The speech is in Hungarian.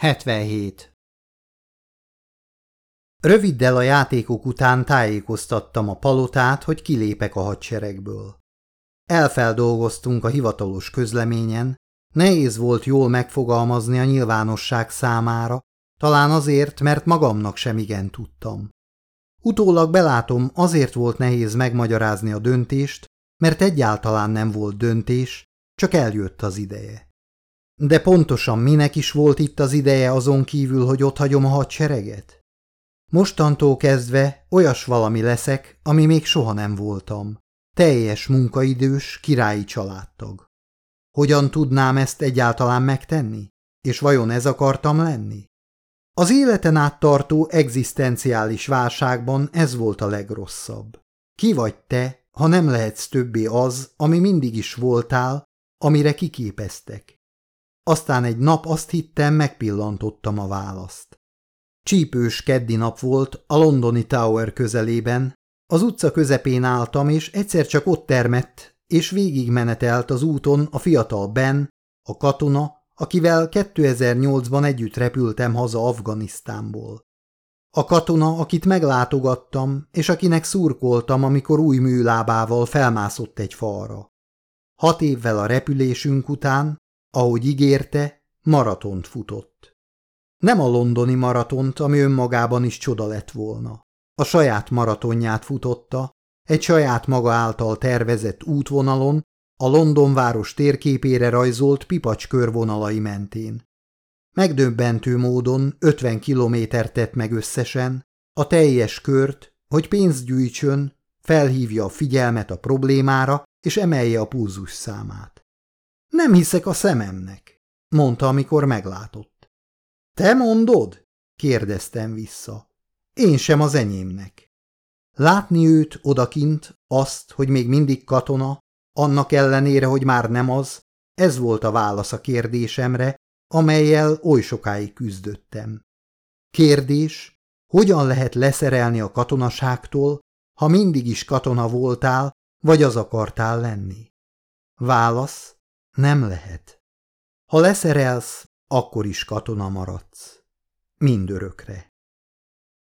77. Röviddel a játékok után tájékoztattam a palotát, hogy kilépek a hadseregből. Elfeldolgoztunk a hivatalos közleményen, nehéz volt jól megfogalmazni a nyilvánosság számára, talán azért, mert magamnak sem igen tudtam. Utólag belátom, azért volt nehéz megmagyarázni a döntést, mert egyáltalán nem volt döntés, csak eljött az ideje. De pontosan minek is volt itt az ideje azon kívül, hogy ott hagyom a hadsereget? Mostantól kezdve olyas valami leszek, ami még soha nem voltam. Teljes munkaidős, királyi családtag. Hogyan tudnám ezt egyáltalán megtenni? És vajon ez akartam lenni? Az életen át tartó egzisztenciális válságban ez volt a legrosszabb. Ki vagy te, ha nem lehetsz többé az, ami mindig is voltál, amire kiképeztek? Aztán egy nap azt hittem, megpillantottam a választ. Csípős keddi nap volt a londoni Tower közelében, az utca közepén álltam, és egyszer csak ott termett, és végigmenetelt az úton a fiatal Ben, a katona, akivel 2008-ban együtt repültem haza Afganisztánból. A katona, akit meglátogattam, és akinek szurkoltam, amikor új műlábával felmászott egy falra. Hat évvel a repülésünk után ahogy ígérte, maratont futott. Nem a londoni maratont, ami önmagában is csoda lett volna. A saját maratonját futotta, egy saját maga által tervezett útvonalon, a London város térképére rajzolt pipacs körvonalai mentén. Megdöbbentő módon 50 kilométert tett meg összesen, a teljes kört, hogy pénzt gyűjtsön, felhívja a figyelmet a problémára és emelje a pulzus számát. Nem hiszek a szememnek, mondta, amikor meglátott. Te mondod? kérdeztem vissza. Én sem az enyémnek. Látni őt odakint, azt, hogy még mindig katona, annak ellenére, hogy már nem az, ez volt a válasz a kérdésemre, amelyel oly sokáig küzdöttem. Kérdés, hogyan lehet leszerelni a katonaságtól, ha mindig is katona voltál, vagy az akartál lenni? Válasz, nem lehet. Ha leszerelsz, akkor is katona maradsz. Mindörökre.